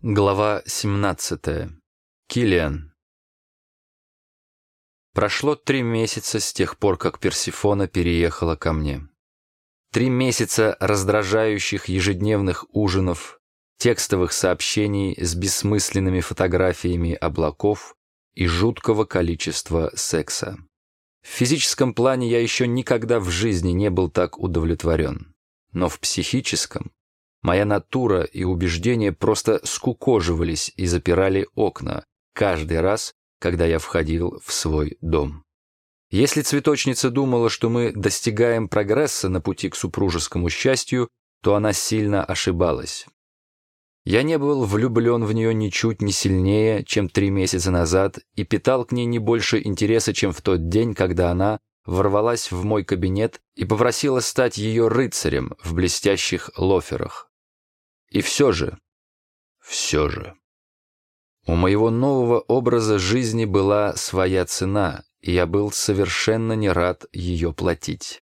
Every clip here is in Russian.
Глава 17. Килиан. Прошло три месяца с тех пор, как Персифона переехала ко мне. Три месяца раздражающих ежедневных ужинов, текстовых сообщений с бессмысленными фотографиями облаков и жуткого количества секса. В физическом плане я еще никогда в жизни не был так удовлетворен. Но в психическом Моя натура и убеждения просто скукоживались и запирали окна каждый раз, когда я входил в свой дом. Если цветочница думала, что мы достигаем прогресса на пути к супружескому счастью, то она сильно ошибалась. Я не был влюблен в нее ничуть не сильнее, чем три месяца назад, и питал к ней не больше интереса, чем в тот день, когда она ворвалась в мой кабинет и попросила стать ее рыцарем в блестящих лоферах. И все же, все же, у моего нового образа жизни была своя цена, и я был совершенно не рад ее платить.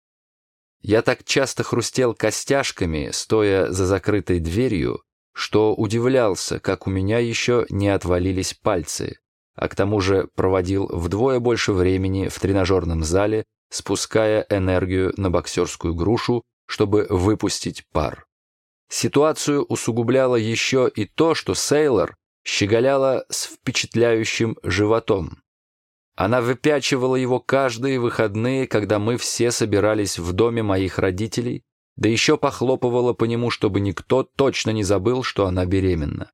Я так часто хрустел костяшками, стоя за закрытой дверью, что удивлялся, как у меня еще не отвалились пальцы, а к тому же проводил вдвое больше времени в тренажерном зале, спуская энергию на боксерскую грушу, чтобы выпустить пар. Ситуацию усугубляло еще и то, что Сейлор щеголяла с впечатляющим животом. Она выпячивала его каждые выходные, когда мы все собирались в доме моих родителей, да еще похлопывала по нему, чтобы никто точно не забыл, что она беременна.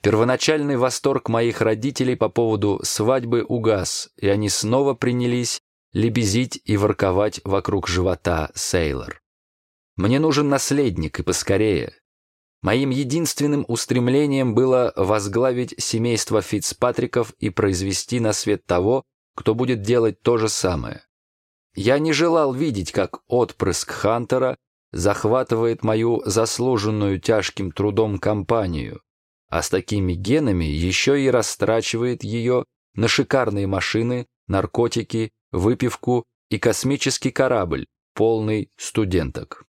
Первоначальный восторг моих родителей по поводу свадьбы угас, и они снова принялись лебезить и ворковать вокруг живота Сейлор. Мне нужен наследник, и поскорее. Моим единственным устремлением было возглавить семейство Фицпатриков и произвести на свет того, кто будет делать то же самое. Я не желал видеть, как отпрыск Хантера захватывает мою заслуженную тяжким трудом компанию, а с такими генами еще и растрачивает ее на шикарные машины, наркотики, выпивку и космический корабль, полный студенток.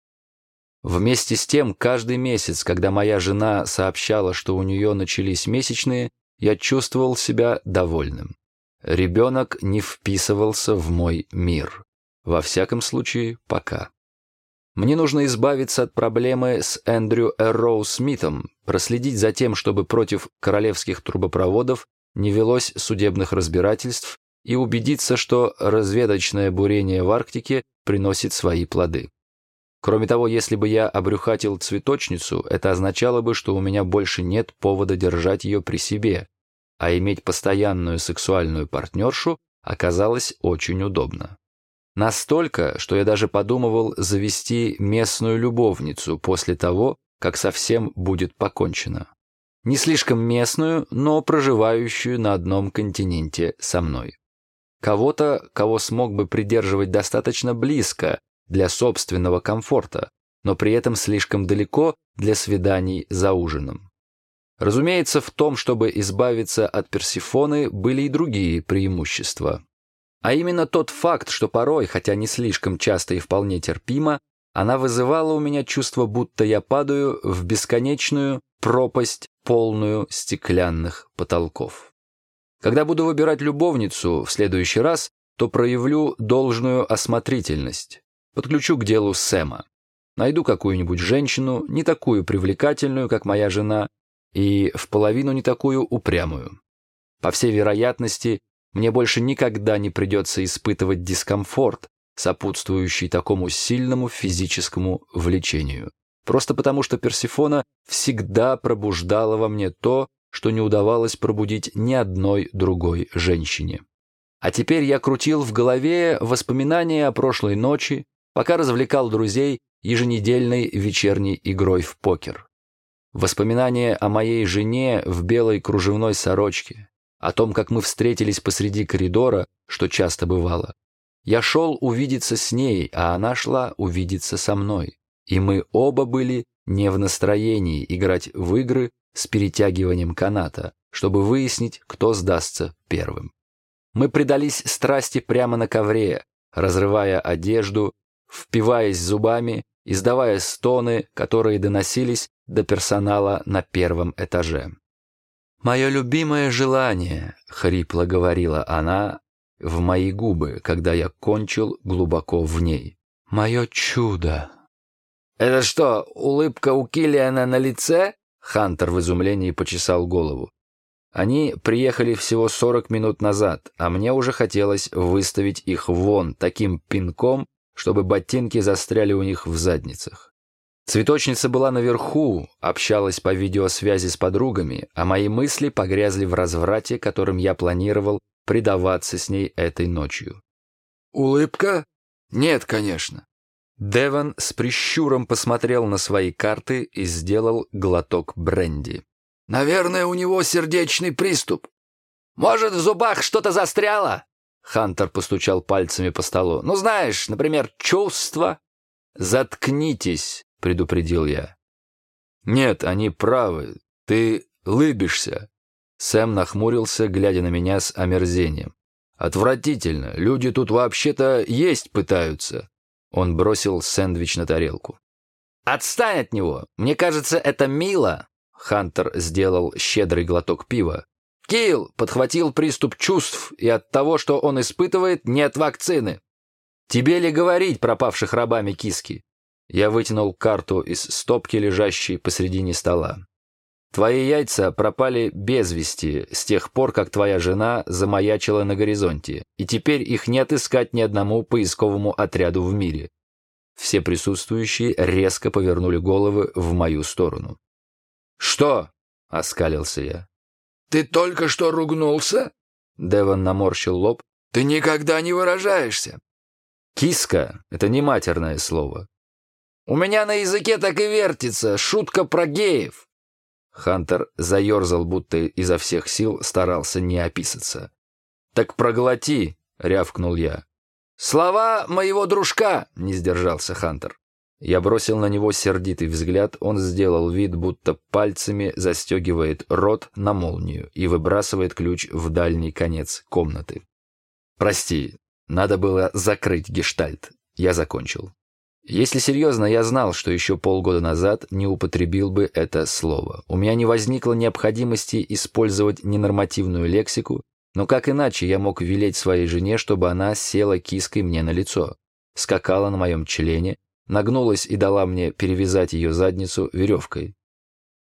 Вместе с тем, каждый месяц, когда моя жена сообщала, что у нее начались месячные, я чувствовал себя довольным. Ребенок не вписывался в мой мир. Во всяком случае, пока. Мне нужно избавиться от проблемы с Эндрю Эрроу Смитом, проследить за тем, чтобы против королевских трубопроводов не велось судебных разбирательств и убедиться, что разведочное бурение в Арктике приносит свои плоды. Кроме того, если бы я обрюхатил цветочницу, это означало бы, что у меня больше нет повода держать ее при себе, а иметь постоянную сексуальную партнершу оказалось очень удобно. Настолько, что я даже подумывал завести местную любовницу после того, как совсем будет покончено. Не слишком местную, но проживающую на одном континенте со мной. Кого-то, кого смог бы придерживать достаточно близко, для собственного комфорта, но при этом слишком далеко для свиданий за ужином. Разумеется, в том, чтобы избавиться от Персифоны, были и другие преимущества. А именно тот факт, что порой, хотя не слишком часто и вполне терпимо, она вызывала у меня чувство, будто я падаю в бесконечную пропасть, полную стеклянных потолков. Когда буду выбирать любовницу в следующий раз, то проявлю должную осмотрительность. Подключу к делу Сэма. Найду какую-нибудь женщину, не такую привлекательную, как моя жена, и в половину не такую упрямую. По всей вероятности, мне больше никогда не придется испытывать дискомфорт, сопутствующий такому сильному физическому влечению. Просто потому, что Персифона всегда пробуждала во мне то, что не удавалось пробудить ни одной другой женщине. А теперь я крутил в голове воспоминания о прошлой ночи, пока развлекал друзей еженедельной вечерней игрой в покер. Воспоминания о моей жене в белой кружевной сорочке, о том, как мы встретились посреди коридора, что часто бывало. Я шел увидеться с ней, а она шла увидеться со мной. И мы оба были не в настроении играть в игры с перетягиванием каната, чтобы выяснить, кто сдастся первым. Мы предались страсти прямо на ковре, разрывая одежду впиваясь зубами, издавая стоны, которые доносились до персонала на первом этаже. «Мое любимое желание», — хрипло говорила она в мои губы, когда я кончил глубоко в ней. «Мое чудо». «Это что, улыбка у Киллиана на лице?» Хантер в изумлении почесал голову. Они приехали всего 40 минут назад, а мне уже хотелось выставить их вон таким пинком, чтобы ботинки застряли у них в задницах. Цветочница была наверху, общалась по видеосвязи с подругами, а мои мысли погрязли в разврате, которым я планировал предаваться с ней этой ночью. «Улыбка? Нет, конечно». Деван с прищуром посмотрел на свои карты и сделал глоток бренди. «Наверное, у него сердечный приступ. Может, в зубах что-то застряло?» Хантер постучал пальцами по столу. «Ну, знаешь, например, чувство». «Заткнитесь», — предупредил я. «Нет, они правы. Ты лыбишься». Сэм нахмурился, глядя на меня с омерзением. «Отвратительно. Люди тут вообще-то есть пытаются». Он бросил сэндвич на тарелку. «Отстань от него! Мне кажется, это мило!» Хантер сделал щедрый глоток пива. «Килл подхватил приступ чувств, и от того, что он испытывает, нет вакцины. Тебе ли говорить пропавших рабами киски?» Я вытянул карту из стопки, лежащей посредине стола. «Твои яйца пропали без вести с тех пор, как твоя жена замаячила на горизонте, и теперь их не отыскать ни одному поисковому отряду в мире». Все присутствующие резко повернули головы в мою сторону. «Что?» — оскалился я. «Ты только что ругнулся?» Деван наморщил лоб. «Ты никогда не выражаешься». «Киска — это не матерное слово. У меня на языке так и вертится. Шутка про геев. Хантер заерзал, будто изо всех сил старался не описаться. «Так проглоти!» — рявкнул я. «Слова моего дружка!» — не сдержался Хантер. Я бросил на него сердитый взгляд, он сделал вид, будто пальцами застегивает рот на молнию и выбрасывает ключ в дальний конец комнаты. «Прости, надо было закрыть гештальт. Я закончил». Если серьезно, я знал, что еще полгода назад не употребил бы это слово. У меня не возникло необходимости использовать ненормативную лексику, но как иначе я мог велеть своей жене, чтобы она села киской мне на лицо, скакала на моем члене, нагнулась и дала мне перевязать ее задницу веревкой.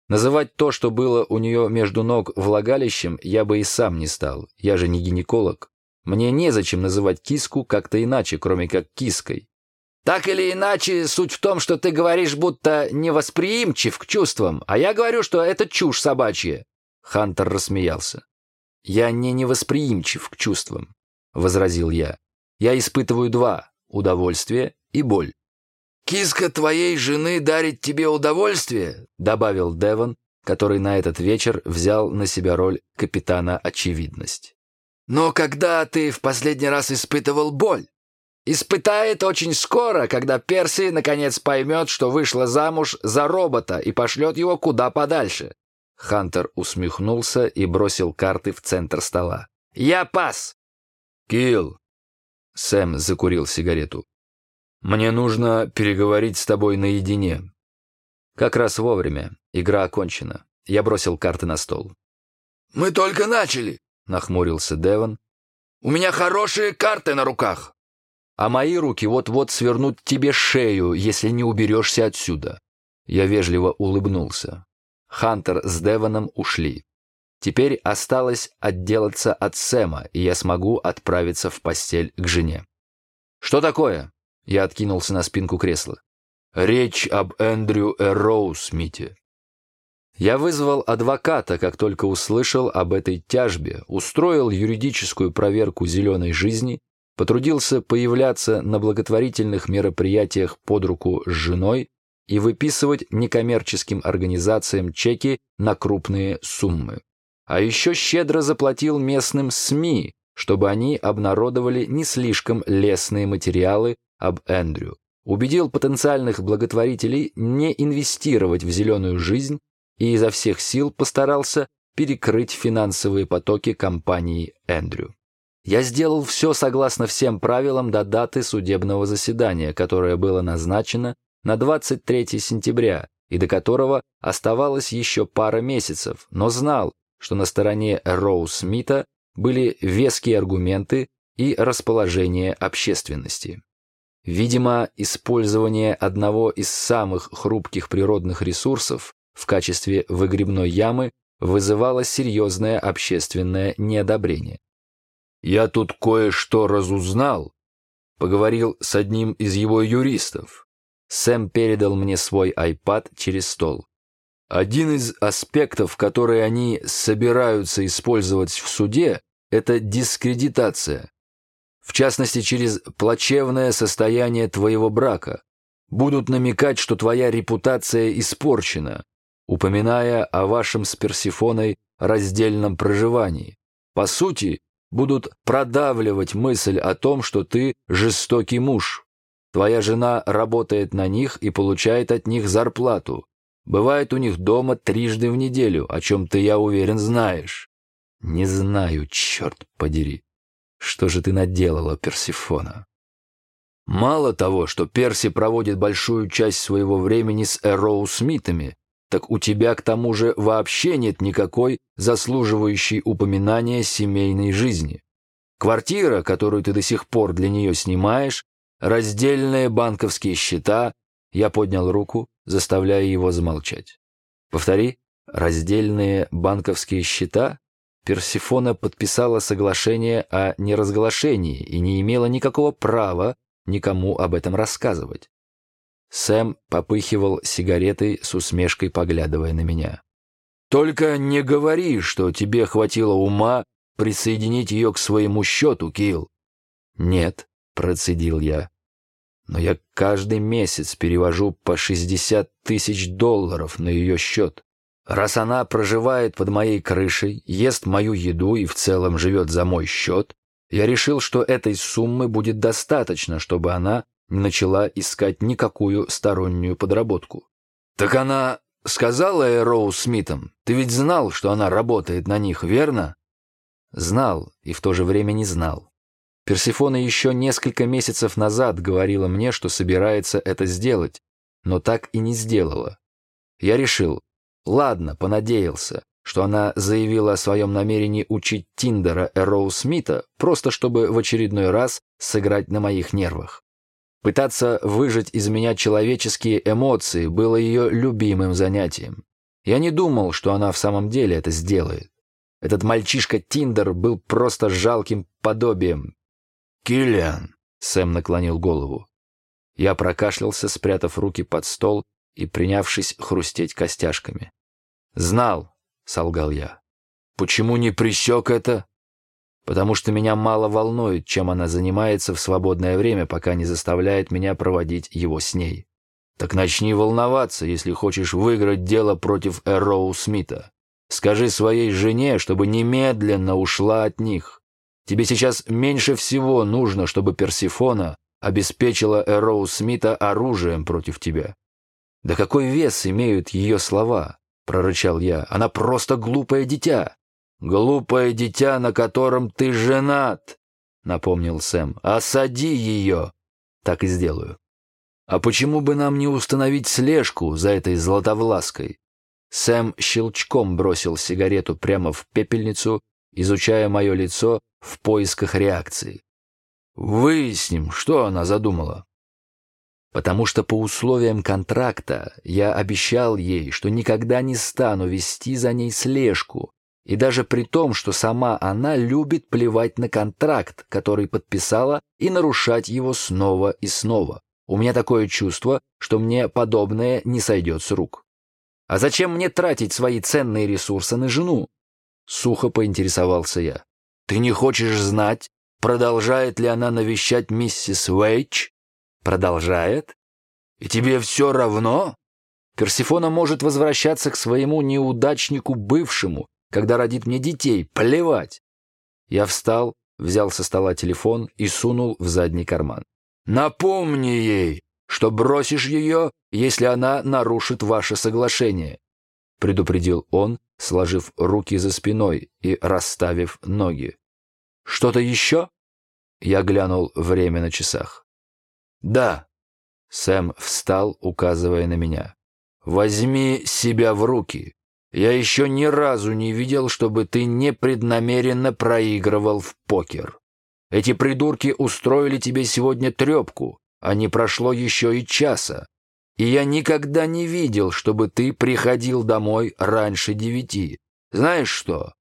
Называть то, что было у нее между ног влагалищем, я бы и сам не стал, я же не гинеколог. Мне незачем называть киску как-то иначе, кроме как киской. Так или иначе, суть в том, что ты говоришь, будто невосприимчив к чувствам, а я говорю, что это чушь собачья». Хантер рассмеялся. «Я не невосприимчив к чувствам», — возразил я. «Я испытываю два — удовольствие и боль». «Киска твоей жены дарит тебе удовольствие?» — добавил Девон, который на этот вечер взял на себя роль капитана очевидность. «Но когда ты в последний раз испытывал боль?» Испытает очень скоро, когда Перси наконец поймет, что вышла замуж за робота и пошлет его куда подальше. Хантер усмехнулся и бросил карты в центр стола. «Я пас!» «Килл!» Сэм закурил сигарету. «Мне нужно переговорить с тобой наедине». Как раз вовремя. Игра окончена. Я бросил карты на стол. «Мы только начали», — нахмурился Девон. «У меня хорошие карты на руках» а мои руки вот-вот свернут тебе шею, если не уберешься отсюда». Я вежливо улыбнулся. Хантер с Девоном ушли. Теперь осталось отделаться от Сэма, и я смогу отправиться в постель к жене. «Что такое?» Я откинулся на спинку кресла. «Речь об Эндрю Эроуз, Мите». Я вызвал адвоката, как только услышал об этой тяжбе, устроил юридическую проверку зеленой жизни потрудился появляться на благотворительных мероприятиях под руку с женой и выписывать некоммерческим организациям чеки на крупные суммы. А еще щедро заплатил местным СМИ, чтобы они обнародовали не слишком лестные материалы об Эндрю. Убедил потенциальных благотворителей не инвестировать в зеленую жизнь и изо всех сил постарался перекрыть финансовые потоки компании Эндрю. Я сделал все согласно всем правилам до даты судебного заседания, которое было назначено на 23 сентября и до которого оставалось еще пара месяцев, но знал, что на стороне Роу Смита были веские аргументы и расположение общественности. Видимо, использование одного из самых хрупких природных ресурсов в качестве выгребной ямы вызывало серьезное общественное неодобрение. «Я тут кое-что разузнал», — поговорил с одним из его юристов. Сэм передал мне свой iPad через стол. Один из аспектов, которые они собираются использовать в суде, это дискредитация. В частности, через плачевное состояние твоего брака. Будут намекать, что твоя репутация испорчена, упоминая о вашем с Персифоной раздельном проживании. По сути, будут продавливать мысль о том, что ты жестокий муж. Твоя жена работает на них и получает от них зарплату. Бывает у них дома трижды в неделю, о чем ты, я уверен, знаешь. Не знаю, черт подери. Что же ты наделала, Персифона? Мало того, что Перси проводит большую часть своего времени с Эроу Смитами, так у тебя к тому же вообще нет никакой заслуживающей упоминания семейной жизни. Квартира, которую ты до сих пор для нее снимаешь, раздельные банковские счета. Я поднял руку, заставляя его замолчать. Повтори, раздельные банковские счета? Персифона подписала соглашение о неразглашении и не имела никакого права никому об этом рассказывать. Сэм попыхивал сигаретой с усмешкой, поглядывая на меня. «Только не говори, что тебе хватило ума присоединить ее к своему счету, Килл». «Нет», — процедил я. «Но я каждый месяц перевожу по 60 тысяч долларов на ее счет. Раз она проживает под моей крышей, ест мою еду и в целом живет за мой счет, я решил, что этой суммы будет достаточно, чтобы она не начала искать никакую стороннюю подработку. «Так она сказала Эроу Смитам? Ты ведь знал, что она работает на них, верно?» Знал и в то же время не знал. Персифона еще несколько месяцев назад говорила мне, что собирается это сделать, но так и не сделала. Я решил, ладно, понадеялся, что она заявила о своем намерении учить Тиндера Эроу Смита, просто чтобы в очередной раз сыграть на моих нервах. Пытаться выжать из меня человеческие эмоции было ее любимым занятием. Я не думал, что она в самом деле это сделает. Этот мальчишка Тиндер был просто жалким подобием. «Киллиан!» — Сэм наклонил голову. Я прокашлялся, спрятав руки под стол и принявшись хрустеть костяшками. «Знал», — солгал я. «Почему не присек это?» потому что меня мало волнует, чем она занимается в свободное время, пока не заставляет меня проводить его с ней. Так начни волноваться, если хочешь выиграть дело против Эроу Смита. Скажи своей жене, чтобы немедленно ушла от них. Тебе сейчас меньше всего нужно, чтобы Персифона обеспечила Эроу Смита оружием против тебя. «Да какой вес имеют ее слова?» — прорычал я. «Она просто глупое дитя. «Глупое дитя, на котором ты женат», — напомнил Сэм. «Осади ее». «Так и сделаю». «А почему бы нам не установить слежку за этой златовлаской?» Сэм щелчком бросил сигарету прямо в пепельницу, изучая мое лицо в поисках реакции. «Выясним, что она задумала». «Потому что по условиям контракта я обещал ей, что никогда не стану вести за ней слежку, и даже при том, что сама она любит плевать на контракт, который подписала, и нарушать его снова и снова. У меня такое чувство, что мне подобное не сойдет с рук. А зачем мне тратить свои ценные ресурсы на жену? Сухо поинтересовался я. Ты не хочешь знать, продолжает ли она навещать миссис Уэйч? Продолжает? И тебе все равно? Персифона может возвращаться к своему неудачнику бывшему, когда родит мне детей, плевать. Я встал, взял со стола телефон и сунул в задний карман. «Напомни ей, что бросишь ее, если она нарушит ваше соглашение», предупредил он, сложив руки за спиной и расставив ноги. «Что-то еще?» Я глянул время на часах. «Да». Сэм встал, указывая на меня. «Возьми себя в руки. Я еще ни разу не видел, чтобы ты непреднамеренно проигрывал в покер. Эти придурки устроили тебе сегодня трепку, а не прошло еще и часа. И я никогда не видел, чтобы ты приходил домой раньше девяти. Знаешь что?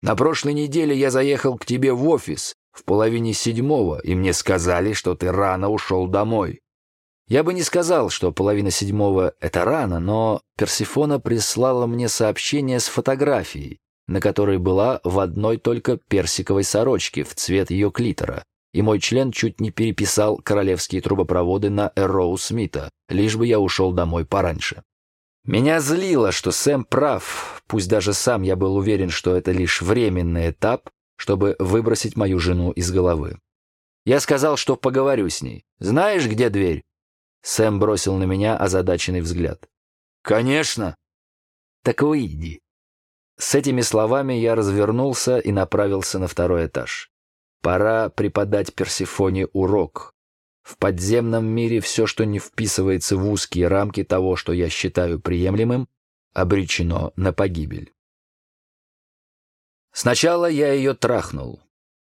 На прошлой неделе я заехал к тебе в офис в половине седьмого, и мне сказали, что ты рано ушел домой. Я бы не сказал, что половина седьмого — это рано, но Персифона прислала мне сообщение с фотографией, на которой была в одной только персиковой сорочке в цвет ее клитора, и мой член чуть не переписал королевские трубопроводы на Эроу Смита, лишь бы я ушел домой пораньше. Меня злило, что Сэм прав, пусть даже сам я был уверен, что это лишь временный этап, чтобы выбросить мою жену из головы. Я сказал, что поговорю с ней. «Знаешь, где дверь?» Сэм бросил на меня озадаченный взгляд. «Конечно!» «Так выйди». С этими словами я развернулся и направился на второй этаж. Пора преподать Персифоне урок. В подземном мире все, что не вписывается в узкие рамки того, что я считаю приемлемым, обречено на погибель. Сначала я ее трахнул.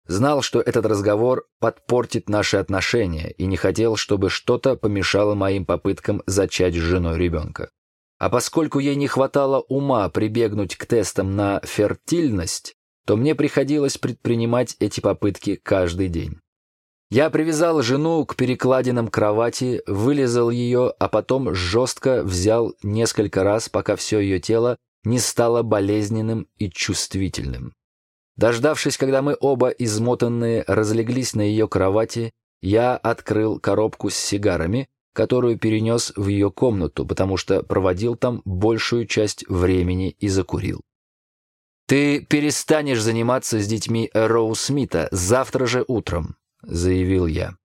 Знал, что этот разговор подпортит наши отношения и не хотел, чтобы что-то помешало моим попыткам зачать с женой ребенка. А поскольку ей не хватало ума прибегнуть к тестам на фертильность, то мне приходилось предпринимать эти попытки каждый день. Я привязал жену к перекладинам кровати, вылезал ее, а потом жестко взял несколько раз, пока все ее тело не стало болезненным и чувствительным. Дождавшись, когда мы оба измотанные разлеглись на ее кровати, я открыл коробку с сигарами, которую перенес в ее комнату, потому что проводил там большую часть времени и закурил. «Ты перестанешь заниматься с детьми Роу Смита завтра же утром», — заявил я.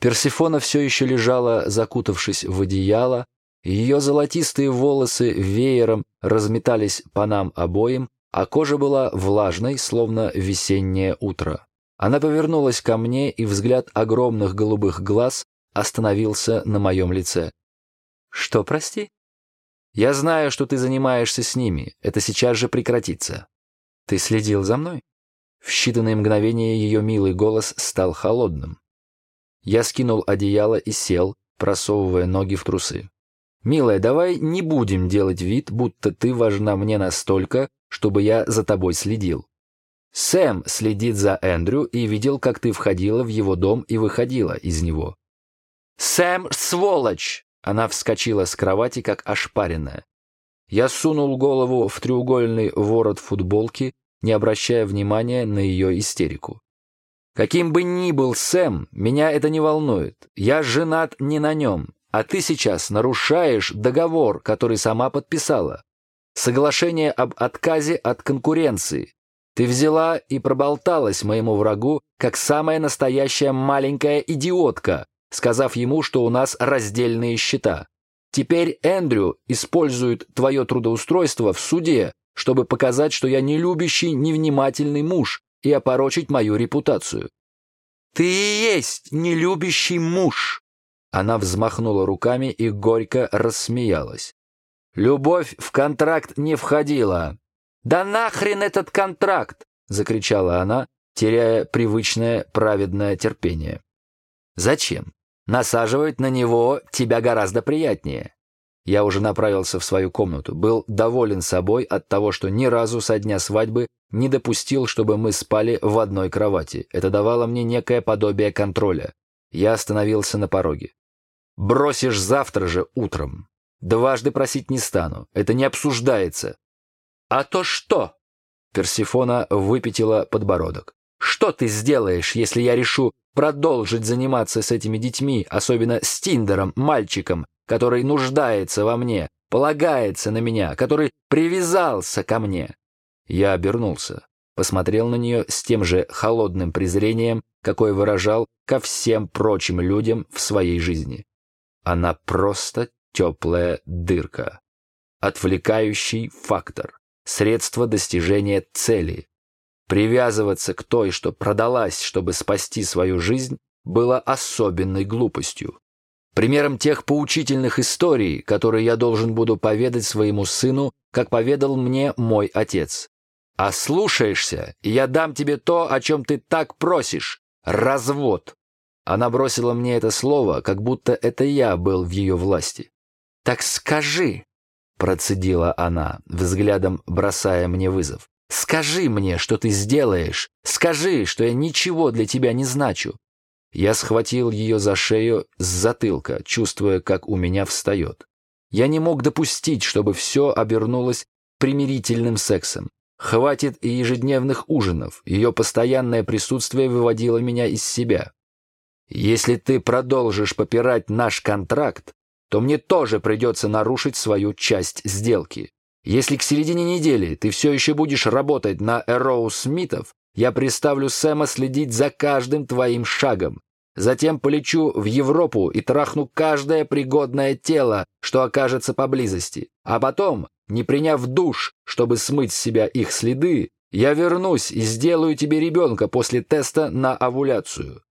Персифона все еще лежала, закутавшись в одеяло, ее золотистые волосы веером разметались по нам обоим, а кожа была влажной, словно весеннее утро. Она повернулась ко мне, и взгляд огромных голубых глаз остановился на моем лице. «Что, прости?» «Я знаю, что ты занимаешься с ними. Это сейчас же прекратится». «Ты следил за мной?» В считанные мгновения ее милый голос стал холодным. Я скинул одеяло и сел, просовывая ноги в трусы. «Милая, давай не будем делать вид, будто ты важна мне настолько, чтобы я за тобой следил. Сэм следит за Эндрю и видел, как ты входила в его дом и выходила из него. «Сэм, сволочь!» Она вскочила с кровати, как ошпаренная. Я сунул голову в треугольный ворот футболки, не обращая внимания на ее истерику. «Каким бы ни был Сэм, меня это не волнует. Я женат не на нем, а ты сейчас нарушаешь договор, который сама подписала. Соглашение об отказе от конкуренции. Ты взяла и проболталась моему врагу, как самая настоящая маленькая идиотка, сказав ему, что у нас раздельные счета. Теперь Эндрю использует твое трудоустройство в суде, чтобы показать, что я не любящий, невнимательный муж и опорочить мою репутацию. «Ты и есть нелюбящий муж!» Она взмахнула руками и горько рассмеялась. Любовь в контракт не входила. «Да нахрен этот контракт!» — закричала она, теряя привычное праведное терпение. «Зачем? Насаживать на него тебя гораздо приятнее». Я уже направился в свою комнату, был доволен собой от того, что ни разу со дня свадьбы не допустил, чтобы мы спали в одной кровати. Это давало мне некое подобие контроля. Я остановился на пороге. «Бросишь завтра же утром». Дважды просить не стану, это не обсуждается. А то что? Персифона выпятила подбородок. Что ты сделаешь, если я решу продолжить заниматься с этими детьми, особенно с Тиндером, мальчиком, который нуждается во мне, полагается на меня, который привязался ко мне? Я обернулся, посмотрел на нее с тем же холодным презрением, какое выражал ко всем прочим людям в своей жизни. Она просто теплая дырка. Отвлекающий фактор. Средство достижения цели. Привязываться к той, что продалась, чтобы спасти свою жизнь, было особенной глупостью. Примером тех поучительных историй, которые я должен буду поведать своему сыну, как поведал мне мой отец. А слушаешься, и я дам тебе то, о чем ты так просишь — развод. Она бросила мне это слово, как будто это я был в ее власти. «Так скажи», — процедила она, взглядом бросая мне вызов. «Скажи мне, что ты сделаешь. Скажи, что я ничего для тебя не значу». Я схватил ее за шею с затылка, чувствуя, как у меня встает. Я не мог допустить, чтобы все обернулось примирительным сексом. Хватит и ежедневных ужинов. Ее постоянное присутствие выводило меня из себя. Если ты продолжишь попирать наш контракт, то мне тоже придется нарушить свою часть сделки. Если к середине недели ты все еще будешь работать на Эроу Смитов, я приставлю Сэма следить за каждым твоим шагом. Затем полечу в Европу и трахну каждое пригодное тело, что окажется поблизости. А потом, не приняв душ, чтобы смыть с себя их следы, я вернусь и сделаю тебе ребенка после теста на овуляцию.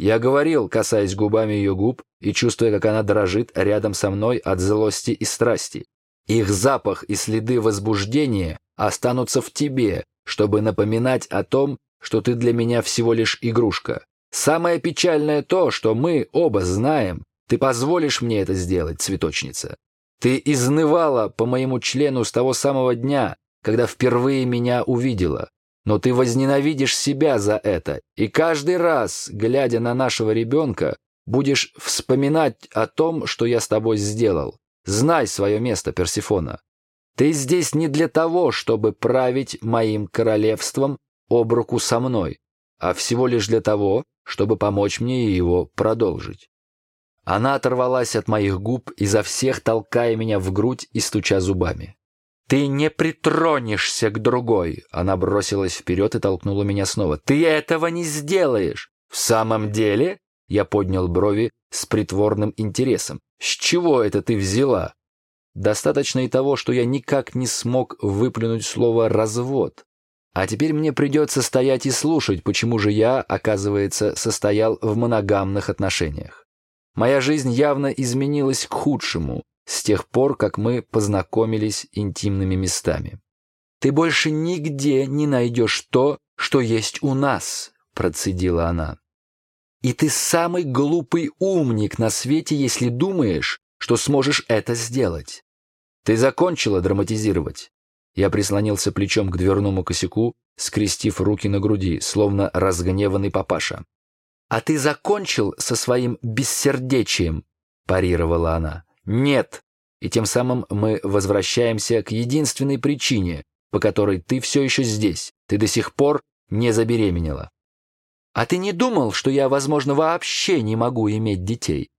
Я говорил, касаясь губами ее губ и чувствуя, как она дрожит рядом со мной от злости и страсти. Их запах и следы возбуждения останутся в тебе, чтобы напоминать о том, что ты для меня всего лишь игрушка. Самое печальное то, что мы оба знаем, ты позволишь мне это сделать, цветочница. Ты изнывала по моему члену с того самого дня, когда впервые меня увидела. Но ты возненавидишь себя за это, и каждый раз, глядя на нашего ребенка, будешь вспоминать о том, что я с тобой сделал. Знай свое место, Персифона. Ты здесь не для того, чтобы править моим королевством об руку со мной, а всего лишь для того, чтобы помочь мне его продолжить. Она оторвалась от моих губ, изо всех толкая меня в грудь и стуча зубами. «Ты не притронешься к другой!» Она бросилась вперед и толкнула меня снова. «Ты этого не сделаешь!» «В самом деле?» Я поднял брови с притворным интересом. «С чего это ты взяла?» Достаточно и того, что я никак не смог выплюнуть слово «развод». А теперь мне придется стоять и слушать, почему же я, оказывается, состоял в моногамных отношениях. Моя жизнь явно изменилась к худшему, с тех пор, как мы познакомились интимными местами. «Ты больше нигде не найдешь то, что есть у нас», — процедила она. «И ты самый глупый умник на свете, если думаешь, что сможешь это сделать. Ты закончила драматизировать». Я прислонился плечом к дверному косяку, скрестив руки на груди, словно разгневанный папаша. «А ты закончил со своим бессердечием?» – парировала она. «Нет». И тем самым мы возвращаемся к единственной причине, по которой ты все еще здесь. Ты до сих пор не забеременела. А ты не думал, что я, возможно, вообще не могу иметь детей?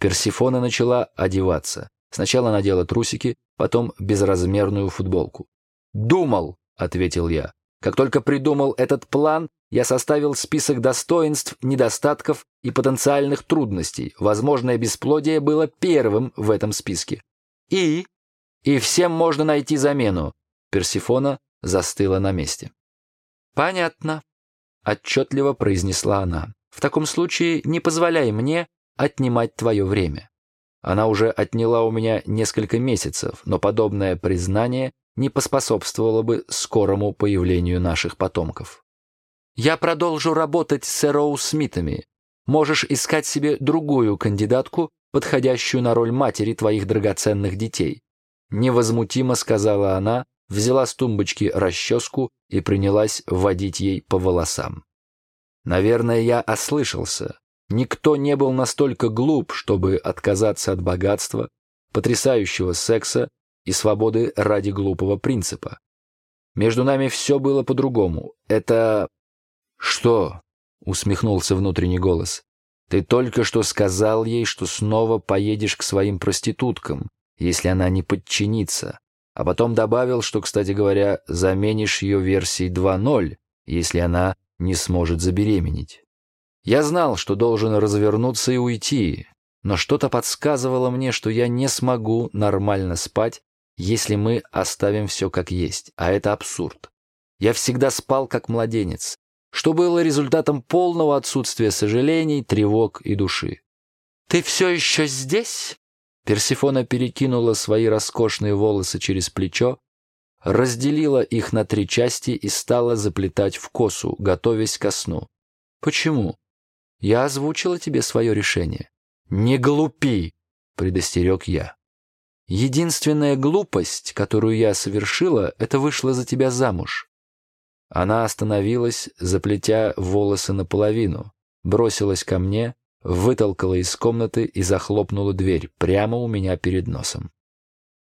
Персифона начала одеваться. Сначала надела трусики, потом безразмерную футболку. «Думал», — ответил я. «Как только придумал этот план, я составил список достоинств, недостатков и потенциальных трудностей. Возможное бесплодие было первым в этом списке. И? И всем можно найти замену. Персифона застыла на месте. Понятно, отчетливо произнесла она. В таком случае не позволяй мне отнимать твое время. Она уже отняла у меня несколько месяцев, но подобное признание не поспособствовало бы скорому появлению наших потомков. Я продолжу работать с Эроу Смитами. Можешь искать себе другую кандидатку, подходящую на роль матери твоих драгоценных детей. Невозмутимо сказала она, взяла с тумбочки расческу и принялась водить ей по волосам. Наверное, я ослышался. Никто не был настолько глуп, чтобы отказаться от богатства, потрясающего секса и свободы ради глупого принципа. Между нами все было по-другому. Это «Что?» — усмехнулся внутренний голос. «Ты только что сказал ей, что снова поедешь к своим проституткам, если она не подчинится, а потом добавил, что, кстати говоря, заменишь ее версией 2.0, если она не сможет забеременеть. Я знал, что должен развернуться и уйти, но что-то подсказывало мне, что я не смогу нормально спать, если мы оставим все как есть, а это абсурд. Я всегда спал как младенец, что было результатом полного отсутствия сожалений, тревог и души. «Ты все еще здесь?» Персифона перекинула свои роскошные волосы через плечо, разделила их на три части и стала заплетать в косу, готовясь ко сну. «Почему? Я озвучила тебе свое решение». «Не глупи!» — предостерег я. «Единственная глупость, которую я совершила, это вышла за тебя замуж». Она остановилась, заплетя волосы наполовину, бросилась ко мне, вытолкала из комнаты и захлопнула дверь прямо у меня перед носом.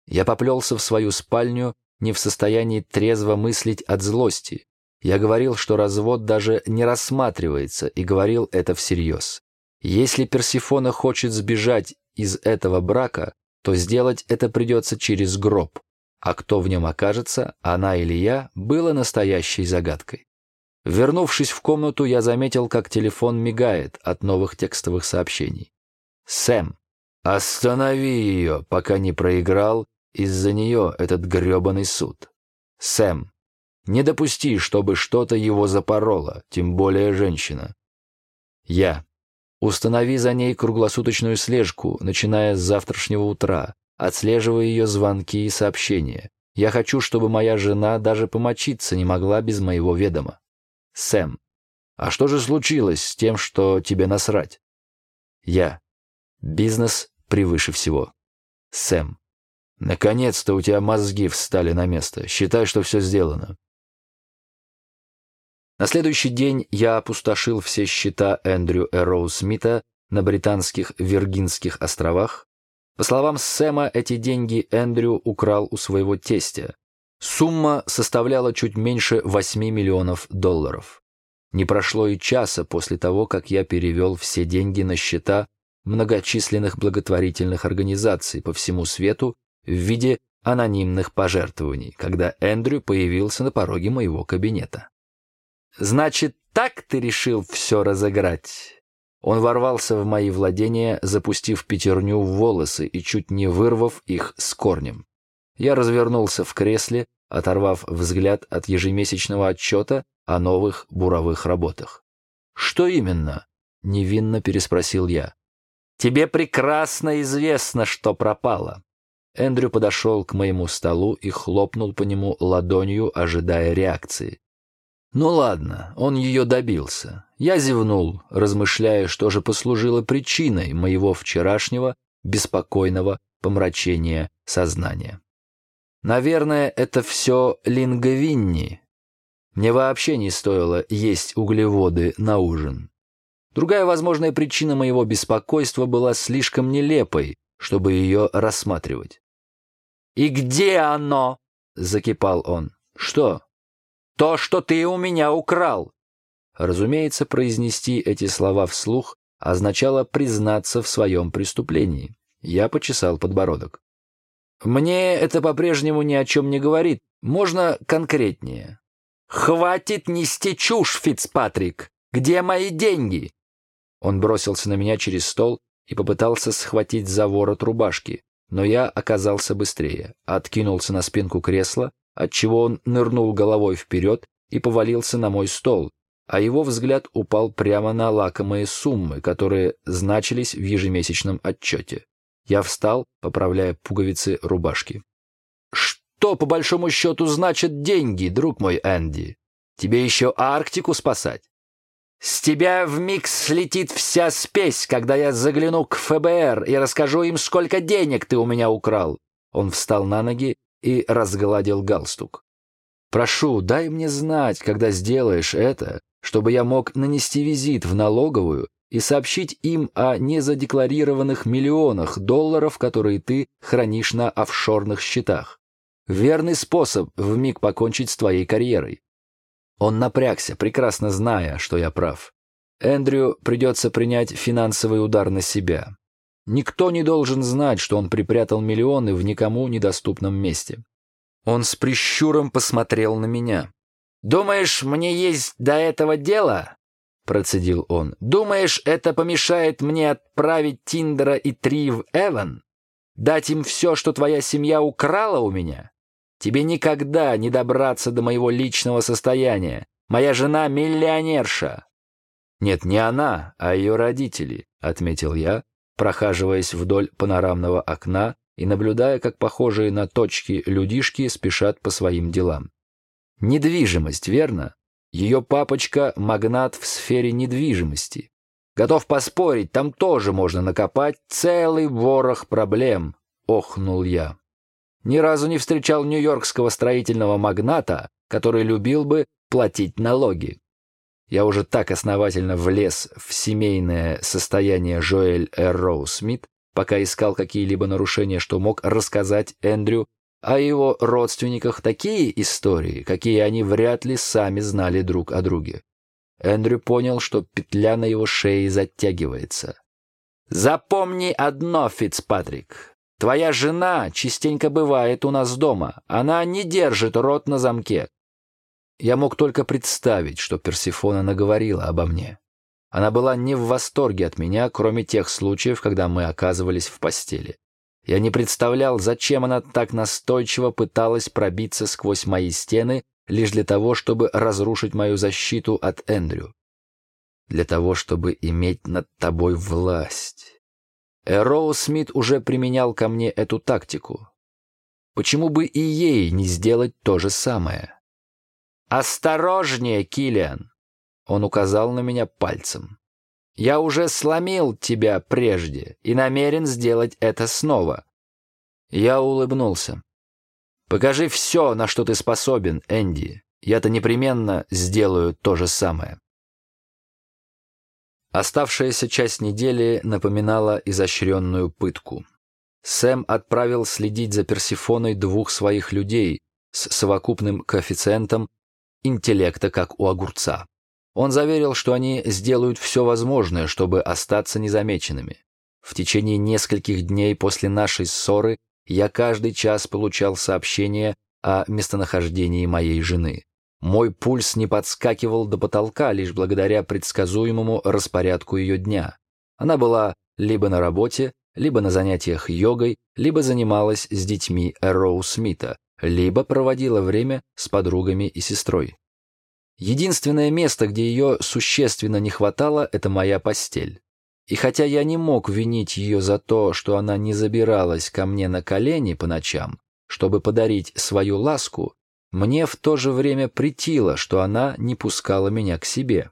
Я поплелся в свою спальню, не в состоянии трезво мыслить от злости. Я говорил, что развод даже не рассматривается, и говорил это всерьез. Если Персифона хочет сбежать из этого брака, то сделать это придется через гроб, а кто в нем окажется, она или я, было настоящей загадкой. Вернувшись в комнату, я заметил, как телефон мигает от новых текстовых сообщений. «Сэм, останови ее, пока не проиграл из-за нее этот гребаный суд. Сэм, не допусти, чтобы что-то его запороло, тем более женщина. Я. Установи за ней круглосуточную слежку, начиная с завтрашнего утра, отслеживая ее звонки и сообщения. Я хочу, чтобы моя жена даже помочиться не могла без моего ведома. Сэм. А что же случилось с тем, что тебе насрать? Я. Бизнес превыше всего. Сэм. Наконец-то у тебя мозги встали на место. Считай, что все сделано. На следующий день я опустошил все счета Эндрю Эроу Смита на британских Виргинских островах. По словам Сэма, эти деньги Эндрю украл у своего тестя. Сумма составляла чуть меньше 8 миллионов долларов. Не прошло и часа после того, как я перевел все деньги на счета многочисленных благотворительных организаций по всему свету в виде анонимных пожертвований, когда Эндрю появился на пороге моего кабинета. «Значит, так ты решил все разыграть?» Он ворвался в мои владения, запустив пятерню в волосы и чуть не вырвав их с корнем. Я развернулся в кресле, оторвав взгляд от ежемесячного отчета о новых буровых работах. «Что именно?» — невинно переспросил я. «Тебе прекрасно известно, что пропало. Эндрю подошел к моему столу и хлопнул по нему ладонью, ожидая реакции. Ну ладно, он ее добился. Я зевнул, размышляя, что же послужило причиной моего вчерашнего беспокойного помрачения сознания. Наверное, это все линговинни. Мне вообще не стоило есть углеводы на ужин. Другая возможная причина моего беспокойства была слишком нелепой, чтобы ее рассматривать. «И где оно?» — закипал он. «Что?» «То, что ты у меня украл!» Разумеется, произнести эти слова вслух означало признаться в своем преступлении. Я почесал подбородок. «Мне это по-прежнему ни о чем не говорит. Можно конкретнее?» «Хватит нести чушь, Фицпатрик! Где мои деньги?» Он бросился на меня через стол и попытался схватить за ворот рубашки но я оказался быстрее, откинулся на спинку кресла, отчего он нырнул головой вперед и повалился на мой стол, а его взгляд упал прямо на лакомые суммы, которые значились в ежемесячном отчете. Я встал, поправляя пуговицы рубашки. «Что, по большому счету, значат деньги, друг мой Энди? Тебе еще Арктику спасать?» С тебя вмиг слетит вся спесь, когда я загляну к ФБР и расскажу им, сколько денег ты у меня украл. Он встал на ноги и разгладил галстук. Прошу, дай мне знать, когда сделаешь это, чтобы я мог нанести визит в налоговую и сообщить им о незадекларированных миллионах долларов, которые ты хранишь на офшорных счетах. Верный способ вмиг покончить с твоей карьерой. Он напрягся, прекрасно зная, что я прав. Эндрю придется принять финансовый удар на себя. Никто не должен знать, что он припрятал миллионы в никому недоступном месте. Он с прищуром посмотрел на меня. «Думаешь, мне есть до этого дело?» — процедил он. «Думаешь, это помешает мне отправить Тиндера и Три в Эван? Дать им все, что твоя семья украла у меня? Тебе никогда не добраться до моего личного состояния. Моя жена — миллионерша». «Нет, не она, а ее родители», — отметил я, прохаживаясь вдоль панорамного окна, и наблюдая, как похожие на точки людишки спешат по своим делам. Недвижимость, верно? Ее папочка — магнат в сфере недвижимости. Готов поспорить, там тоже можно накопать целый ворох проблем, — охнул я. Ни разу не встречал нью-йоркского строительного магната, который любил бы платить налоги. Я уже так основательно влез в семейное состояние Жоэль Эрроу Смит, пока искал какие-либо нарушения, что мог рассказать Эндрю о его родственниках такие истории, какие они вряд ли сами знали друг о друге. Эндрю понял, что петля на его шее затягивается. «Запомни одно, Фицпатрик. Твоя жена частенько бывает у нас дома. Она не держит рот на замке. Я мог только представить, что Персифона наговорила обо мне. Она была не в восторге от меня, кроме тех случаев, когда мы оказывались в постели. Я не представлял, зачем она так настойчиво пыталась пробиться сквозь мои стены лишь для того, чтобы разрушить мою защиту от Эндрю. Для того, чтобы иметь над тобой власть. Эроу Смит уже применял ко мне эту тактику. Почему бы и ей не сделать то же самое? «Осторожнее, Киллиан!» Он указал на меня пальцем. «Я уже сломил тебя прежде и намерен сделать это снова». Я улыбнулся. «Покажи все, на что ты способен, Энди. Я-то непременно сделаю то же самое». Оставшаяся часть недели напоминала изощренную пытку. Сэм отправил следить за Персифоной двух своих людей с совокупным коэффициентом интеллекта, как у огурца. Он заверил, что они сделают все возможное, чтобы остаться незамеченными. В течение нескольких дней после нашей ссоры я каждый час получал сообщение о местонахождении моей жены. Мой пульс не подскакивал до потолка лишь благодаря предсказуемому распорядку ее дня. Она была либо на работе, либо на занятиях йогой, либо занималась с детьми Эроу Смита, либо проводила время с подругами и сестрой. Единственное место, где ее существенно не хватало, это моя постель. И хотя я не мог винить ее за то, что она не забиралась ко мне на колени по ночам, чтобы подарить свою ласку, мне в то же время притило, что она не пускала меня к себе.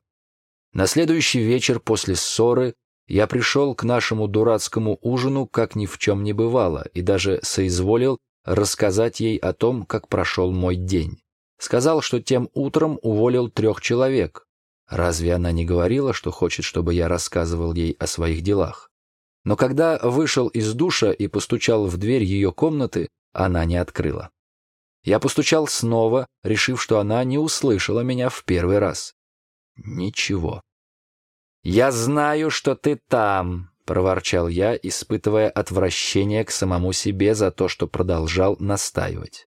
На следующий вечер после ссоры я пришел к нашему дурацкому ужину, как ни в чем не бывало, и даже соизволил рассказать ей о том, как прошел мой день. Сказал, что тем утром уволил трех человек. Разве она не говорила, что хочет, чтобы я рассказывал ей о своих делах? Но когда вышел из душа и постучал в дверь ее комнаты, она не открыла. Я постучал снова, решив, что она не услышала меня в первый раз. Ничего. «Я знаю, что ты там», — проворчал я, испытывая отвращение к самому себе за то, что продолжал настаивать.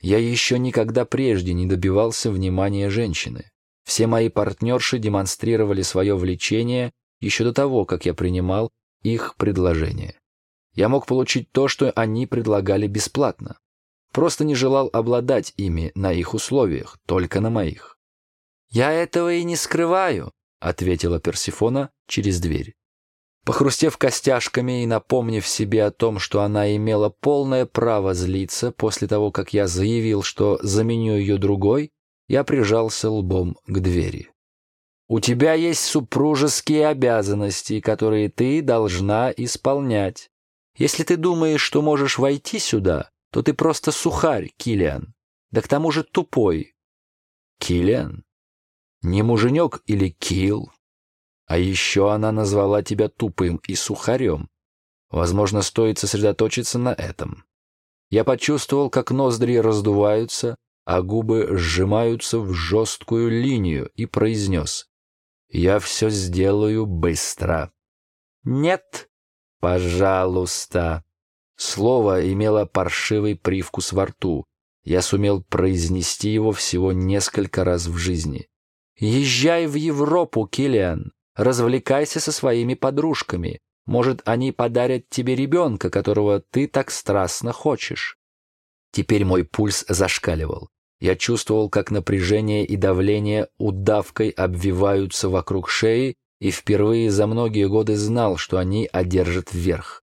Я еще никогда прежде не добивался внимания женщины. Все мои партнерши демонстрировали свое влечение еще до того, как я принимал их предложение. Я мог получить то, что они предлагали бесплатно. Просто не желал обладать ими на их условиях, только на моих. «Я этого и не скрываю», — ответила Персифона через дверь. Похрустев костяшками и напомнив себе о том, что она имела полное право злиться после того, как я заявил, что заменю ее другой, я прижался лбом к двери. «У тебя есть супружеские обязанности, которые ты должна исполнять. Если ты думаешь, что можешь войти сюда, то ты просто сухарь, Килиан. Да к тому же тупой». «Килиан? Не муженек или кил?» А еще она назвала тебя тупым и сухарем. Возможно, стоит сосредоточиться на этом. Я почувствовал, как ноздри раздуваются, а губы сжимаются в жесткую линию и произнес. «Я все сделаю быстро». «Нет, пожалуйста». Слово имело паршивый привкус во рту. Я сумел произнести его всего несколько раз в жизни. «Езжай в Европу, Киллиан. Развлекайся со своими подружками. Может, они подарят тебе ребенка, которого ты так страстно хочешь». Теперь мой пульс зашкаливал. Я чувствовал, как напряжение и давление удавкой обвиваются вокруг шеи, и впервые за многие годы знал, что они одержат вверх.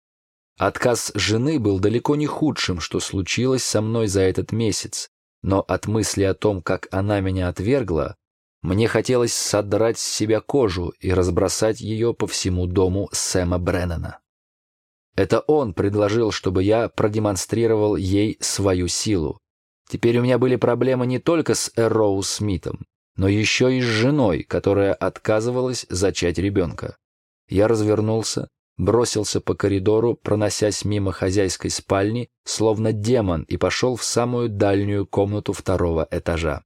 Отказ жены был далеко не худшим, что случилось со мной за этот месяц, но от мысли о том, как она меня отвергла, мне хотелось содрать с себя кожу и разбросать ее по всему дому Сэма Бреннана. Это он предложил, чтобы я продемонстрировал ей свою силу. Теперь у меня были проблемы не только с Эроу Смитом, но еще и с женой, которая отказывалась зачать ребенка. Я развернулся, бросился по коридору, проносясь мимо хозяйской спальни, словно демон, и пошел в самую дальнюю комнату второго этажа.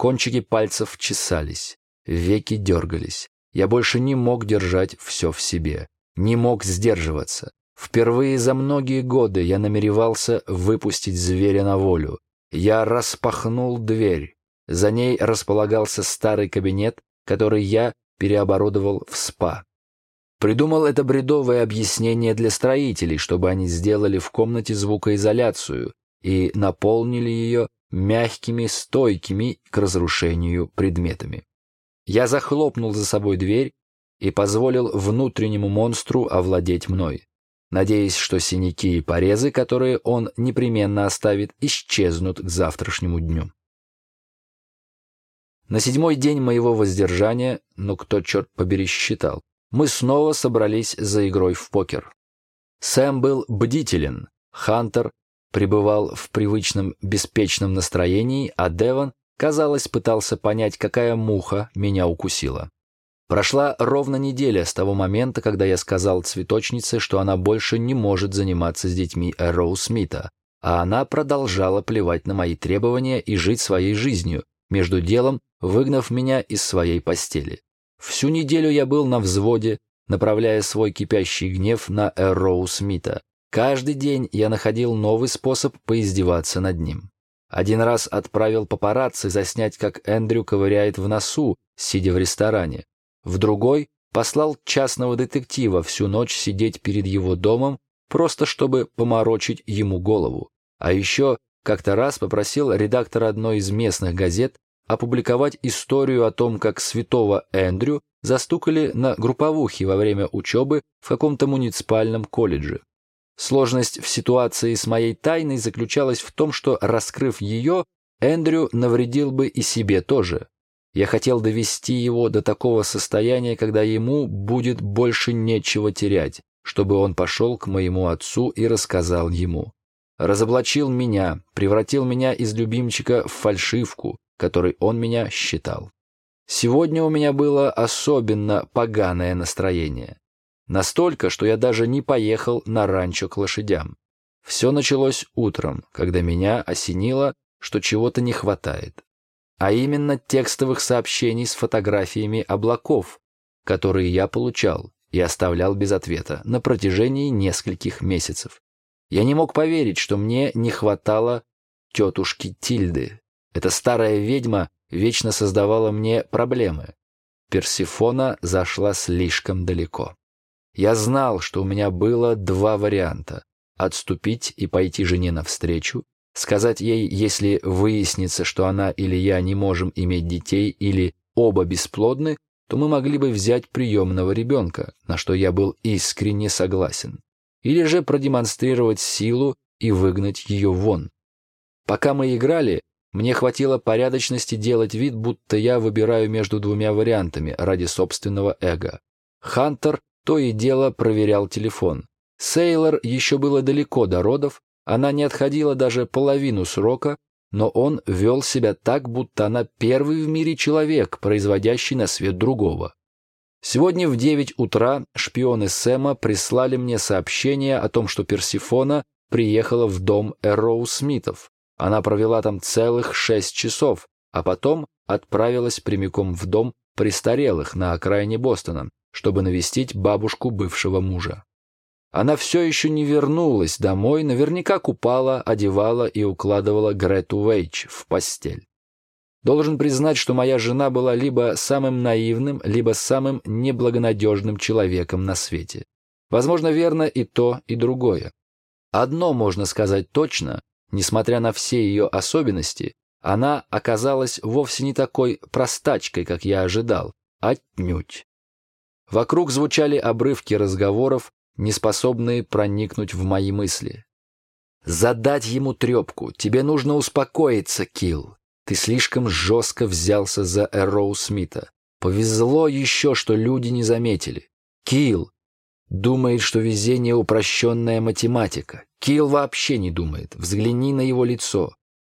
Кончики пальцев чесались, веки дергались. Я больше не мог держать все в себе, не мог сдерживаться. Впервые за многие годы я намеревался выпустить зверя на волю. Я распахнул дверь. За ней располагался старый кабинет, который я переоборудовал в спа. Придумал это бредовое объяснение для строителей, чтобы они сделали в комнате звукоизоляцию и наполнили ее мягкими, стойкими к разрушению предметами. Я захлопнул за собой дверь и позволил внутреннему монстру овладеть мной, надеясь, что синяки и порезы, которые он непременно оставит, исчезнут к завтрашнему дню. На седьмой день моего воздержания, ну кто, черт побери, считал, мы снова собрались за игрой в покер. Сэм был бдителен, Хантер пребывал в привычном беспечном настроении, а Деван, казалось, пытался понять, какая муха меня укусила. Прошла ровно неделя с того момента, когда я сказал цветочнице, что она больше не может заниматься с детьми Эроу Смита, а она продолжала плевать на мои требования и жить своей жизнью, между делом выгнав меня из своей постели. Всю неделю я был на взводе, направляя свой кипящий гнев на Эроу Смита. Каждый день я находил новый способ поиздеваться над ним. Один раз отправил папарацци заснять, как Эндрю ковыряет в носу, сидя в ресторане. В другой послал частного детектива всю ночь сидеть перед его домом, просто чтобы поморочить ему голову. А еще как-то раз попросил редактора одной из местных газет опубликовать историю о том, как святого Эндрю застукали на групповухе во время учебы в каком-то муниципальном колледже. Сложность в ситуации с моей тайной заключалась в том, что, раскрыв ее, Эндрю навредил бы и себе тоже. Я хотел довести его до такого состояния, когда ему будет больше нечего терять, чтобы он пошел к моему отцу и рассказал ему. Разоблачил меня, превратил меня из любимчика в фальшивку, которой он меня считал. Сегодня у меня было особенно поганое настроение. Настолько, что я даже не поехал на ранчо к лошадям. Все началось утром, когда меня осенило, что чего-то не хватает. А именно текстовых сообщений с фотографиями облаков, которые я получал и оставлял без ответа на протяжении нескольких месяцев. Я не мог поверить, что мне не хватало тетушки Тильды, эта старая ведьма вечно создавала мне проблемы. Персифона зашла слишком далеко. Я знал, что у меня было два варианта — отступить и пойти жене навстречу, сказать ей, если выяснится, что она или я не можем иметь детей или оба бесплодны, то мы могли бы взять приемного ребенка, на что я был искренне согласен. Или же продемонстрировать силу и выгнать ее вон. Пока мы играли, мне хватило порядочности делать вид, будто я выбираю между двумя вариантами ради собственного эго. Хантер то и дело проверял телефон. Сейлор еще было далеко до родов, она не отходила даже половину срока, но он вел себя так, будто она первый в мире человек, производящий на свет другого. Сегодня в 9 утра шпионы Сэма прислали мне сообщение о том, что Персифона приехала в дом Эроу Смитов. Она провела там целых шесть часов, а потом отправилась прямиком в дом престарелых на окраине Бостона, чтобы навестить бабушку бывшего мужа. Она все еще не вернулась домой, наверняка купала, одевала и укладывала Грету Уэйч в постель. Должен признать, что моя жена была либо самым наивным, либо самым неблагонадежным человеком на свете. Возможно, верно и то, и другое. Одно можно сказать точно, Несмотря на все ее особенности, она оказалась вовсе не такой простачкой, как я ожидал. Отнюдь. Вокруг звучали обрывки разговоров, не способные проникнуть в мои мысли. Задать ему трепку. Тебе нужно успокоиться, Килл. Ты слишком жестко взялся за Эроу Смита. Повезло еще, что люди не заметили. Килл думает, что везение — упрощенная математика. Килл вообще не думает. Взгляни на его лицо.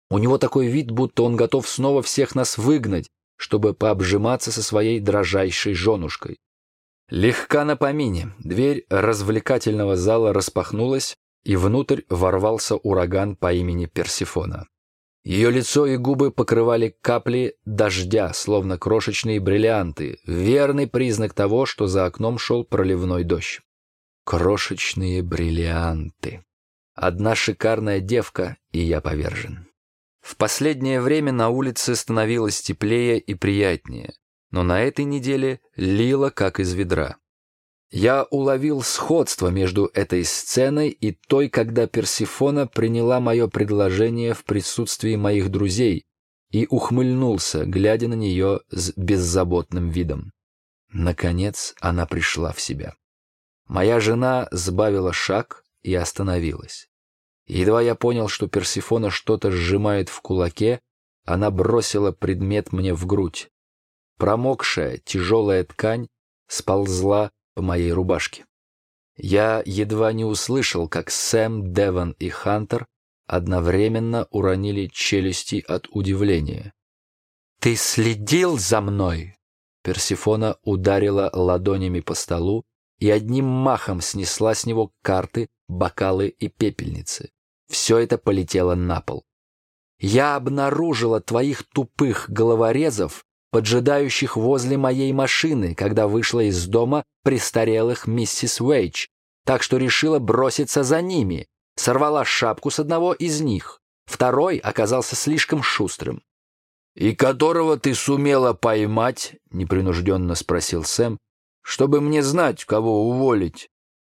У него такой вид, будто он готов снова всех нас выгнать, чтобы пообжиматься со своей дрожайшей женушкой. Легка на помине. Дверь развлекательного зала распахнулась, и внутрь ворвался ураган по имени Персифона. Ее лицо и губы покрывали капли дождя, словно крошечные бриллианты, верный признак того, что за окном шел проливной дождь. Крошечные бриллианты. Одна шикарная девка, и я повержен. В последнее время на улице становилось теплее и приятнее, но на этой неделе лило как из ведра. Я уловил сходство между этой сценой и той, когда Персифона приняла мое предложение в присутствии моих друзей и ухмыльнулся, глядя на нее с беззаботным видом. Наконец она пришла в себя. Моя жена сбавила шаг и остановилась. Едва я понял, что Персифона что-то сжимает в кулаке, она бросила предмет мне в грудь. Промокшая, тяжелая ткань сползла по моей рубашке. Я едва не услышал, как Сэм, Девон и Хантер одновременно уронили челюсти от удивления. «Ты следил за мной?» Персифона ударила ладонями по столу и одним махом снесла с него карты, бокалы и пепельницы. Все это полетело на пол. «Я обнаружила твоих тупых головорезов поджидающих возле моей машины, когда вышла из дома престарелых миссис Уэйч, так что решила броситься за ними, сорвала шапку с одного из них. Второй оказался слишком шустрым. «И которого ты сумела поймать?» — непринужденно спросил Сэм. «Чтобы мне знать, кого уволить».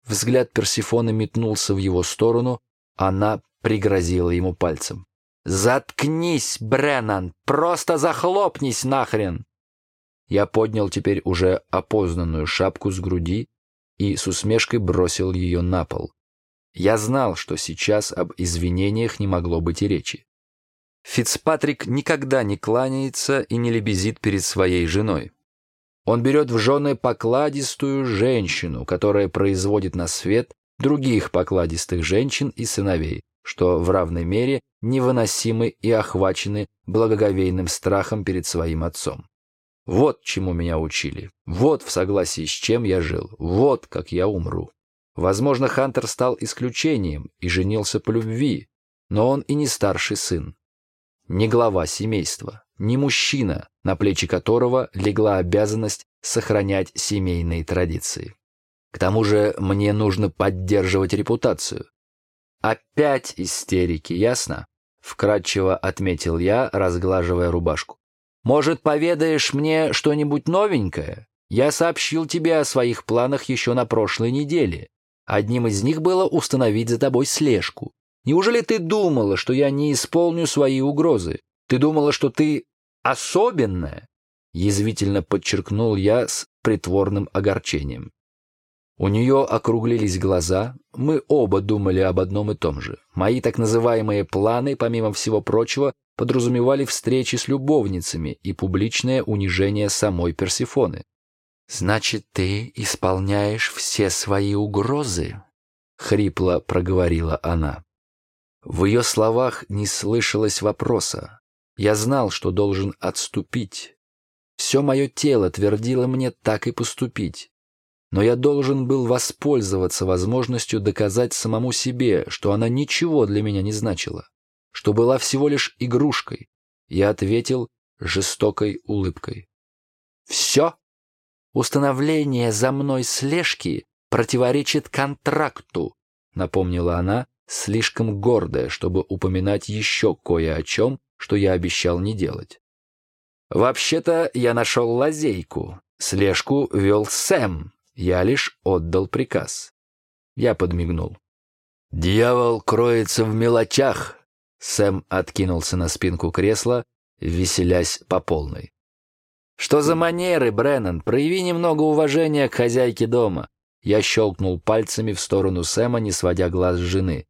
Взгляд Персифоны метнулся в его сторону, она пригрозила ему пальцем. «Заткнись, Бреннан! Просто захлопнись нахрен!» Я поднял теперь уже опознанную шапку с груди и с усмешкой бросил ее на пол. Я знал, что сейчас об извинениях не могло быть и речи. Фицпатрик никогда не кланяется и не лебезит перед своей женой. Он берет в жены покладистую женщину, которая производит на свет других покладистых женщин и сыновей, что в равной мере невыносимы и охвачены благоговейным страхом перед своим отцом. Вот чему меня учили, вот в согласии с чем я жил, вот как я умру. Возможно, Хантер стал исключением и женился по любви, но он и не старший сын. Не глава семейства, не мужчина, на плечи которого легла обязанность сохранять семейные традиции. К тому же мне нужно поддерживать репутацию. «Опять истерики, ясно?» — вкратчиво отметил я, разглаживая рубашку. «Может, поведаешь мне что-нибудь новенькое? Я сообщил тебе о своих планах еще на прошлой неделе. Одним из них было установить за тобой слежку. Неужели ты думала, что я не исполню свои угрозы? Ты думала, что ты особенная?» Язвительно подчеркнул я с притворным огорчением. У нее округлились глаза, мы оба думали об одном и том же. Мои так называемые планы, помимо всего прочего, подразумевали встречи с любовницами и публичное унижение самой Персифоны. «Значит, ты исполняешь все свои угрозы?» — хрипло проговорила она. В ее словах не слышалось вопроса. Я знал, что должен отступить. Все мое тело твердило мне так и поступить но я должен был воспользоваться возможностью доказать самому себе, что она ничего для меня не значила, что была всего лишь игрушкой. Я ответил жестокой улыбкой. «Все? Установление за мной слежки противоречит контракту», напомнила она, слишком гордая, чтобы упоминать еще кое о чем, что я обещал не делать. «Вообще-то я нашел лазейку. Слежку вел Сэм, я лишь отдал приказ. Я подмигнул. «Дьявол кроется в мелочах!» Сэм откинулся на спинку кресла, веселясь по полной. «Что за манеры, Бреннан? Прояви немного уважения к хозяйке дома. Я щелкнул пальцами в сторону Сэма, не сводя глаз жены.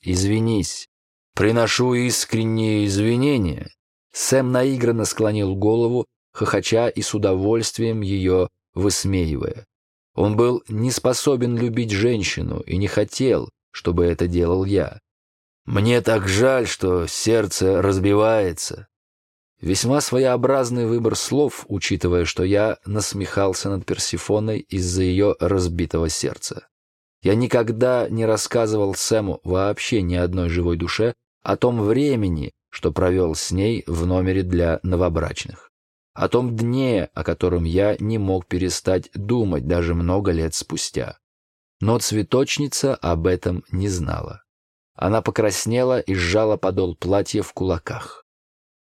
«Извинись. Приношу искренние извинения». Сэм наигранно склонил голову, хохоча и с удовольствием ее высмеивая. Он был не способен любить женщину и не хотел, чтобы это делал я. «Мне так жаль, что сердце разбивается». Весьма своеобразный выбор слов, учитывая, что я насмехался над Персифоной из-за ее разбитого сердца. Я никогда не рассказывал Сэму вообще ни одной живой душе о том времени, что провел с ней в номере для новобрачных. О том дне, о котором я не мог перестать думать даже много лет спустя. Но цветочница об этом не знала. Она покраснела и сжала подол платья в кулаках.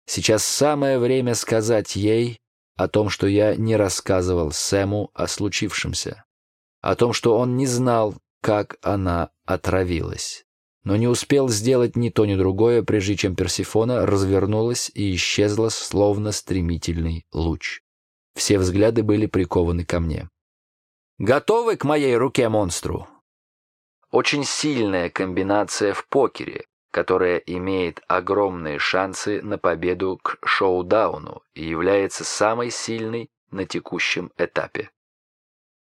Сейчас самое время сказать ей о том, что я не рассказывал Сэму о случившемся, о том, что он не знал, как она отравилась, но не успел сделать ни то, ни другое, прежде чем Персифона развернулась и исчезла, словно стремительный луч. Все взгляды были прикованы ко мне. «Готовы к моей руке, монстру?» Очень сильная комбинация в покере, которая имеет огромные шансы на победу к шоу-дауну и является самой сильной на текущем этапе.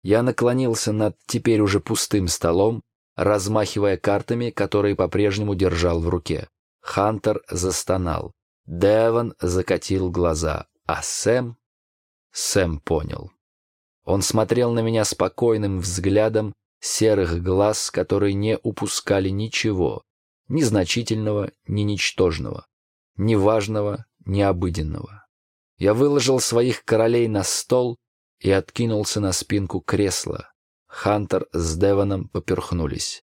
Я наклонился над теперь уже пустым столом, размахивая картами, которые по-прежнему держал в руке. Хантер застонал. Деван закатил глаза, а Сэм... Сэм понял. Он смотрел на меня спокойным взглядом серых глаз, которые не упускали ничего, ни значительного, ни ничтожного, ни важного, ни обыденного. Я выложил своих королей на стол и откинулся на спинку кресла. Хантер с Деваном поперхнулись.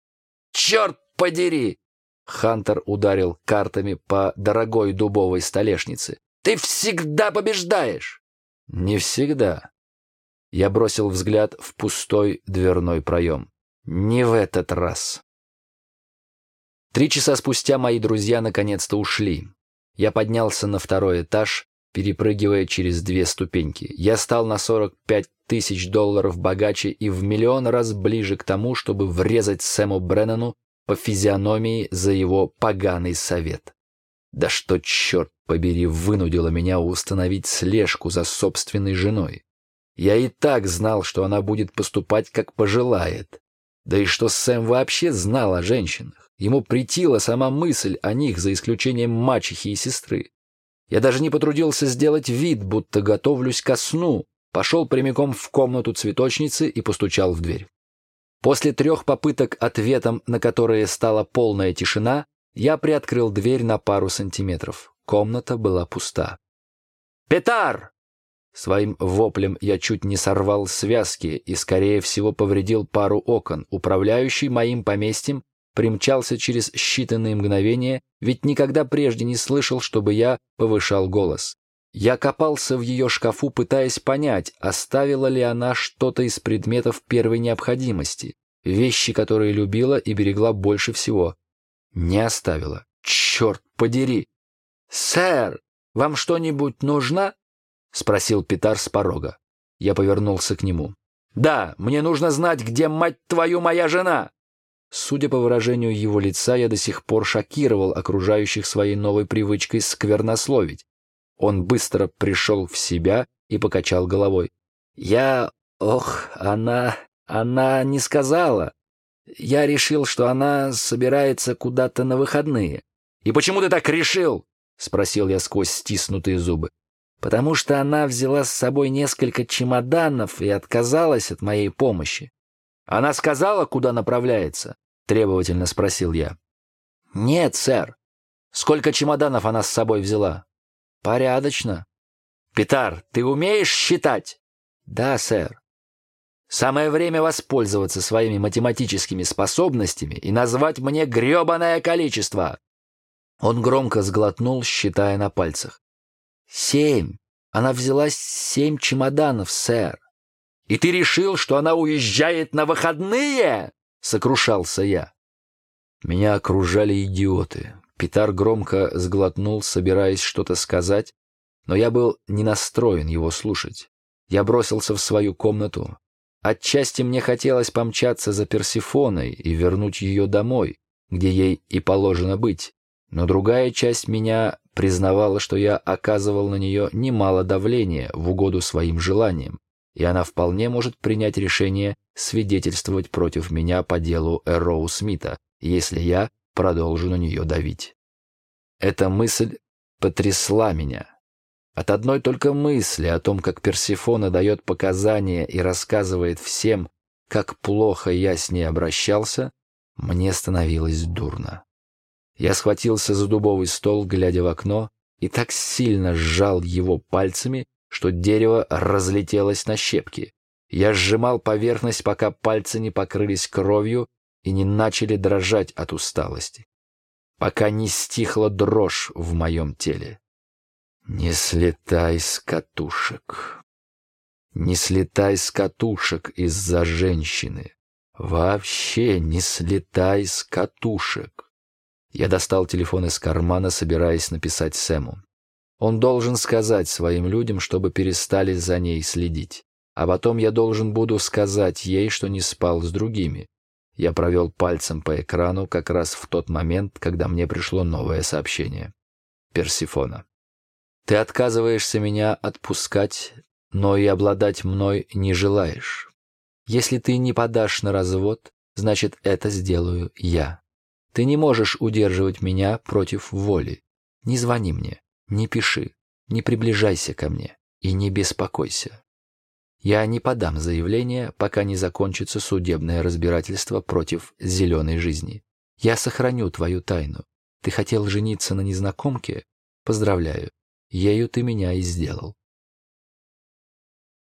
«Черт подери!» Хантер ударил картами по дорогой дубовой столешнице. «Ты всегда побеждаешь!» «Не всегда». Я бросил взгляд в пустой дверной проем. «Не в этот раз». Три часа спустя мои друзья наконец-то ушли. Я поднялся на второй этаж, перепрыгивая через две ступеньки. Я стал на 45 тысяч долларов богаче и в миллион раз ближе к тому, чтобы врезать Сэму Бреннану по физиономии за его поганый совет. Да что, черт побери, вынудило меня установить слежку за собственной женой. Я и так знал, что она будет поступать, как пожелает. Да и что Сэм вообще знал о женщинах. Ему притила сама мысль о них, за исключением мачехи и сестры. Я даже не потрудился сделать вид, будто готовлюсь ко сну, пошел прямиком в комнату цветочницы и постучал в дверь. После трех попыток, ответом на которые стала полная тишина, я приоткрыл дверь на пару сантиметров. Комната была пуста. «Петар!» Своим воплем я чуть не сорвал связки и, скорее всего, повредил пару окон. Управляющий моим поместьем примчался через считанные мгновения, ведь никогда прежде не слышал, чтобы я повышал голос. Я копался в ее шкафу, пытаясь понять, оставила ли она что-то из предметов первой необходимости, вещи, которые любила и берегла больше всего. Не оставила. Черт подери! «Сэр, вам что-нибудь нужно?» — спросил Питар с порога. Я повернулся к нему. «Да, мне нужно знать, где, мать твою, моя жена!» Судя по выражению его лица, я до сих пор шокировал окружающих своей новой привычкой сквернословить. Он быстро пришел в себя и покачал головой. «Я... Ох, она... Она не сказала. Я решил, что она собирается куда-то на выходные». «И почему ты так решил?» — спросил я сквозь стиснутые зубы. «Потому что она взяла с собой несколько чемоданов и отказалась от моей помощи. «Она сказала, куда направляется?» — требовательно спросил я. «Нет, сэр. Сколько чемоданов она с собой взяла?» «Порядочно». «Питар, ты умеешь считать?» «Да, сэр». «Самое время воспользоваться своими математическими способностями и назвать мне гребаное количество!» Он громко сглотнул, считая на пальцах. «Семь. Она взяла семь чемоданов, сэр». «И ты решил, что она уезжает на выходные?» — сокрушался я. Меня окружали идиоты. Питар громко сглотнул, собираясь что-то сказать, но я был не настроен его слушать. Я бросился в свою комнату. Отчасти мне хотелось помчаться за Персифоной и вернуть ее домой, где ей и положено быть, но другая часть меня признавала, что я оказывал на нее немало давления в угоду своим желаниям, и она вполне может принять решение свидетельствовать против меня по делу Эроу Смита, если я продолжу на нее давить. Эта мысль потрясла меня. От одной только мысли о том, как Персифона дает показания и рассказывает всем, как плохо я с ней обращался, мне становилось дурно. Я схватился за дубовый стол, глядя в окно, и так сильно сжал его пальцами, что дерево разлетелось на щепки. Я сжимал поверхность, пока пальцы не покрылись кровью и не начали дрожать от усталости, пока не стихла дрожь в моем теле. Не слетай с катушек. Не слетай с катушек из-за женщины. Вообще не слетай с катушек. Я достал телефон из кармана, собираясь написать Сэму. Он должен сказать своим людям, чтобы перестали за ней следить. А потом я должен буду сказать ей, что не спал с другими. Я провел пальцем по экрану как раз в тот момент, когда мне пришло новое сообщение. Персифона. Ты отказываешься меня отпускать, но и обладать мной не желаешь. Если ты не подашь на развод, значит, это сделаю я. Ты не можешь удерживать меня против воли. Не звони мне, не пиши, не приближайся ко мне и не беспокойся. Я не подам заявление, пока не закончится судебное разбирательство против зеленой жизни. Я сохраню твою тайну. Ты хотел жениться на незнакомке? Поздравляю, ею ты меня и сделал.